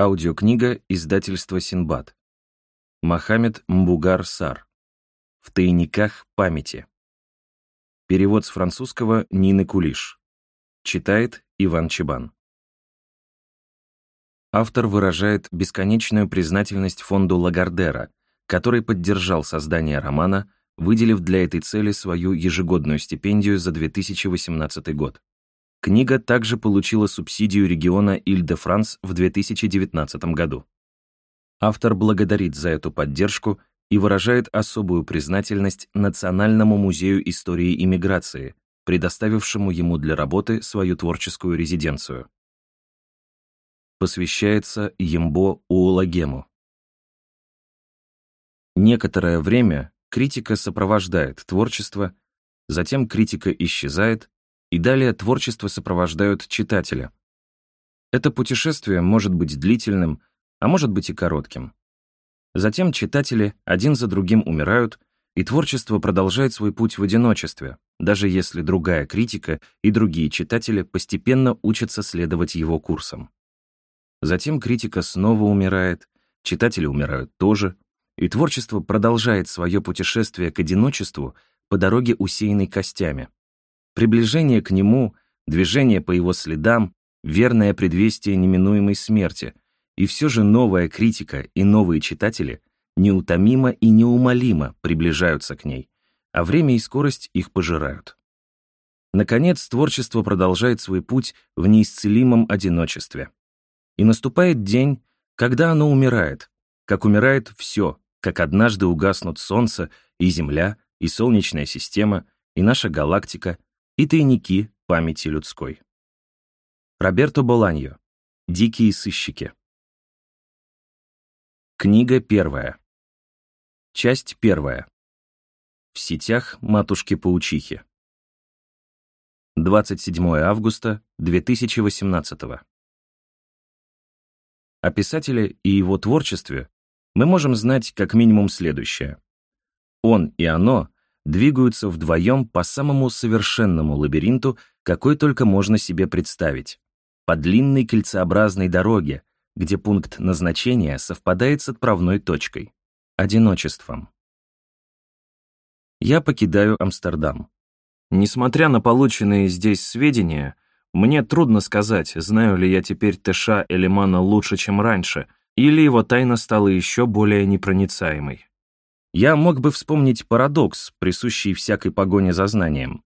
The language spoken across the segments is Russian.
Аудиокнига издательства Синбад. Мохаммед Мбугар Сар. В тайниках памяти. Перевод с французского Нины Кулиш. Читает Иван Чебан. Автор выражает бесконечную признательность фонду Лагардера, который поддержал создание романа, выделив для этой цели свою ежегодную стипендию за 2018 год. Книга также получила субсидию региона Иль-де-Франс в 2019 году. Автор благодарит за эту поддержку и выражает особую признательность Национальному музею истории и миграции, предоставившему ему для работы свою творческую резиденцию. Посвящается Ембо Уулагему. Некоторое время критика сопровождает творчество, затем критика исчезает, и далее творчество сопровождают читателя. Это путешествие может быть длительным, а может быть и коротким. Затем читатели один за другим умирают, и творчество продолжает свой путь в одиночестве, даже если другая критика и другие читатели постепенно учатся следовать его курсам. Затем критика снова умирает, читатели умирают тоже, и творчество продолжает свое путешествие к одиночеству по дороге, усеянной костями. Приближение к нему, движение по его следам, верное предвестие неминуемой смерти, и все же новая критика и новые читатели неутомимо и неумолимо приближаются к ней, а время и скорость их пожирают. Наконец, творчество продолжает свой путь в неисцелимом одиночестве. И наступает день, когда оно умирает, как умирает все, как однажды угаснут Солнце и Земля, и Солнечная система, и наша галактика, и тайники памяти людской. Роберто Боланьо. Дикие сыщики. Книга первая. Часть первая. В сетях матушки-паучихи. 27 августа 2018 О писателе и его творчестве мы можем знать как минимум следующее. Он и оно двигаются вдвоем по самому совершенному лабиринту, какой только можно себе представить. По длинной кольцеобразной дороге, где пункт назначения совпадает с отправной точкой — одиночеством. Я покидаю Амстердам. Несмотря на полученные здесь сведения, мне трудно сказать, знаю ли я теперь Тэша Элимана лучше, чем раньше, или его тайна стала еще более непроницаемой. Я мог бы вспомнить парадокс, присущий всякой погоне за знанием.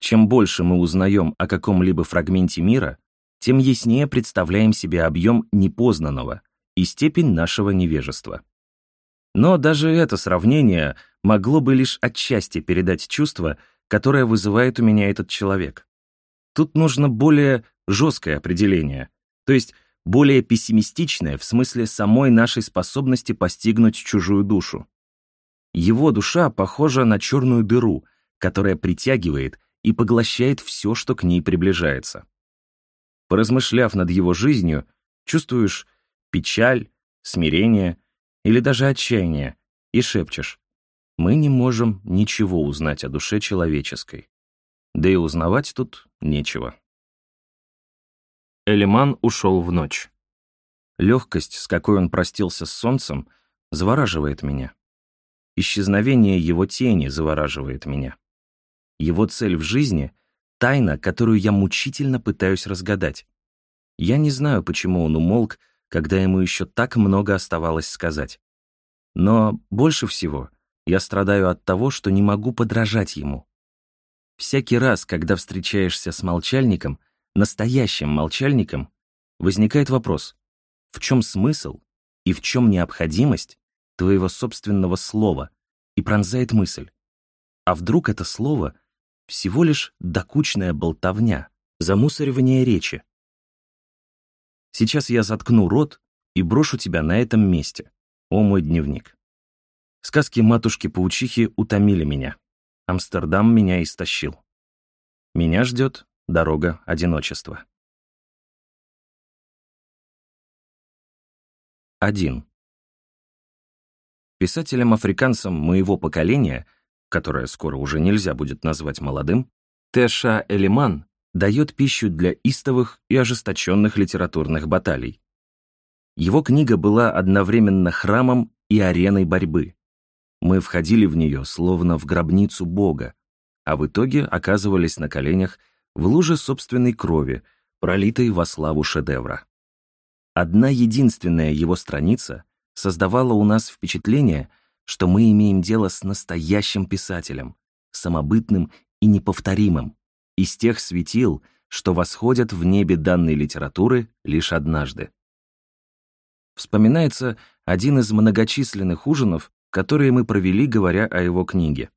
Чем больше мы узнаем о каком-либо фрагменте мира, тем яснее представляем себе объем непознанного и степень нашего невежества. Но даже это сравнение могло бы лишь отчасти передать чувство, которое вызывает у меня этот человек. Тут нужно более жесткое определение, то есть более пессимистичное в смысле самой нашей способности постигнуть чужую душу. Его душа похожа на черную дыру, которая притягивает и поглощает все, что к ней приближается. Поразмышляв над его жизнью, чувствуешь печаль, смирение или даже отчаяние и шепчешь «Мы не можем ничего узнать о душе человеческой». Да и узнавать тут нечего. Элиман ушел в ночь. Легкость, с какой он простился с солнцем, завораживает меня. Исчезновение его тени завораживает меня. Его цель в жизни — тайна, которую я мучительно пытаюсь разгадать. Я не знаю, почему он умолк, когда ему еще так много оставалось сказать. Но больше всего я страдаю от того, что не могу подражать ему. Всякий раз, когда встречаешься с молчальником, настоящим молчальником, возникает вопрос, в чем смысл и в чем необходимость твоего собственного слова и пронзает мысль. А вдруг это слово всего лишь докучная болтовня, замусоривание речи? Сейчас я заткну рот и брошу тебя на этом месте, о мой дневник. Сказки матушки-паучихи утомили меня. Амстердам меня истощил. Меня ждет дорога одиночества. 1. Писателем-африканцем моего поколения, которое скоро уже нельзя будет назвать молодым, Тэша Элиман дает пищу для истовых и ожесточенных литературных баталий. Его книга была одновременно храмом и ареной борьбы. Мы входили в нее, словно в гробницу Бога, а в итоге оказывались на коленях в луже собственной крови, пролитой во славу шедевра. Одна единственная его страница создавала у нас впечатление, что мы имеем дело с настоящим писателем, самобытным и неповторимым, из тех светил, что восходят в небе данной литературы лишь однажды. Вспоминается один из многочисленных ужинов, которые мы провели, говоря о его книге.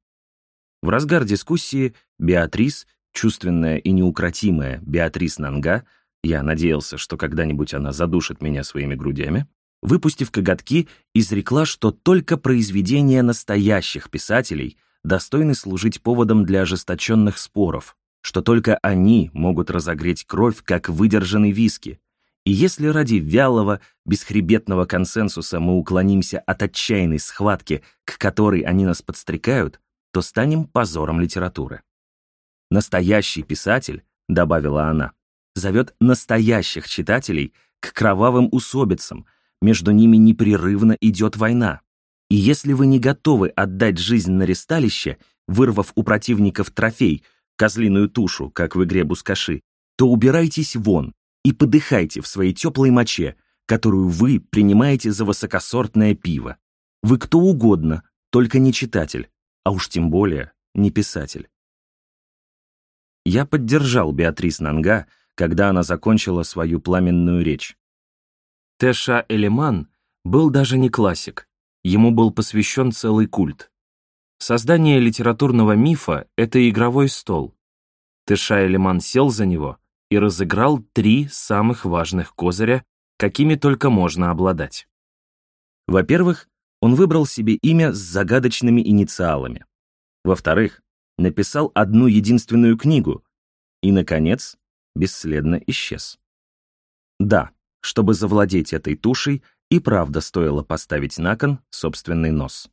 В разгар дискуссии Беатрис, чувственная и неукротимая Беатрис Нанга, я надеялся, что когда-нибудь она задушит меня своими грудями, выпустив коготки, изрекла, что только произведения настоящих писателей достойны служить поводом для ожесточенных споров, что только они могут разогреть кровь, как выдержанный виски, и если ради вялого, бесхребетного консенсуса мы уклонимся от отчаянной схватки, к которой они нас подстрекают, то станем позором литературы. Настоящий писатель, добавила она, зовет настоящих читателей к кровавым усобицам, между ними непрерывно идет война. И если вы не готовы отдать жизнь на ресталище, вырвав у противников трофей, козлиную тушу, как в игре Бускаши, то убирайтесь вон, и подыхайте в своей теплой моче, которую вы принимаете за высокосортное пиво. Вы кто угодно, только не читатель, а уж тем более не писатель. Я поддержал Беатрис Нанга, когда она закончила свою пламенную речь. Тэша Элеман был даже не классик, ему был посвящен целый культ. Создание литературного мифа — это игровой стол. Тэша Элеман сел за него — и разыграл три самых важных козыря, какими только можно обладать. Во-первых, он выбрал себе имя с загадочными инициалами. Во-вторых, написал одну единственную книгу. И, наконец, бесследно исчез. Да, чтобы завладеть этой тушей, и правда стоило поставить на кон собственный нос.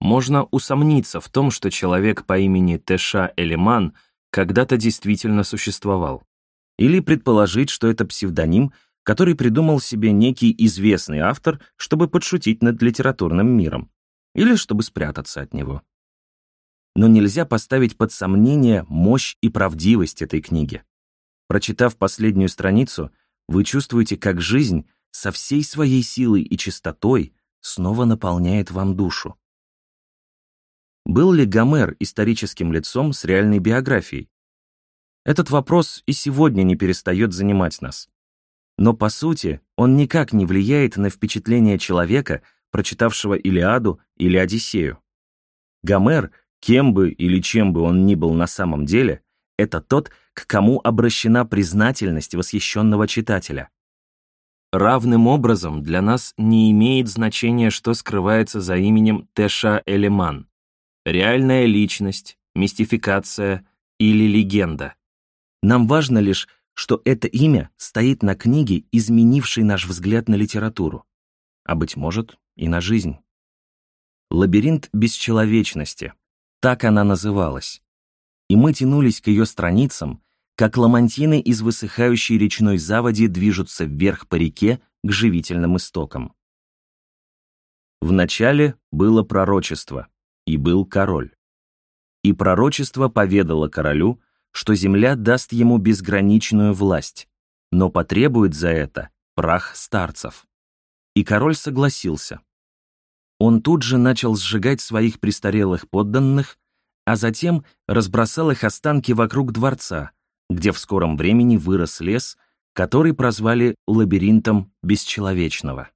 Можно усомниться в том, что человек по имени Теша Элиман — когда-то действительно существовал. Или предположить, что это псевдоним, который придумал себе некий известный автор, чтобы подшутить над литературным миром, или чтобы спрятаться от него. Но нельзя поставить под сомнение мощь и правдивость этой книги. Прочитав последнюю страницу, вы чувствуете, как жизнь со всей своей силой и чистотой снова наполняет вам душу. Был ли Гомер историческим лицом с реальной биографией? Этот вопрос и сегодня не перестает занимать нас. Но, по сути, он никак не влияет на впечатление человека, прочитавшего Илиаду или Одиссею. Гомер, кем бы или чем бы он ни был на самом деле, это тот, к кому обращена признательность восхищенного читателя. Равным образом для нас не имеет значения, что скрывается за именем Теша Элеман реальная личность, мистификация или легенда. Нам важно лишь, что это имя стоит на книге, изменившей наш взгляд на литературу, а, быть может, и на жизнь. «Лабиринт бесчеловечности», так она называлась. И мы тянулись к ее страницам, как ламантины из высыхающей речной заводи движутся вверх по реке к живительным истокам. Вначале было пророчество и был король. И пророчество поведало королю, что земля даст ему безграничную власть, но потребует за это прах старцев. И король согласился. Он тут же начал сжигать своих престарелых подданных, а затем разбросал их останки вокруг дворца, где в скором времени вырос лес, который прозвали лабиринтом бесчеловечного.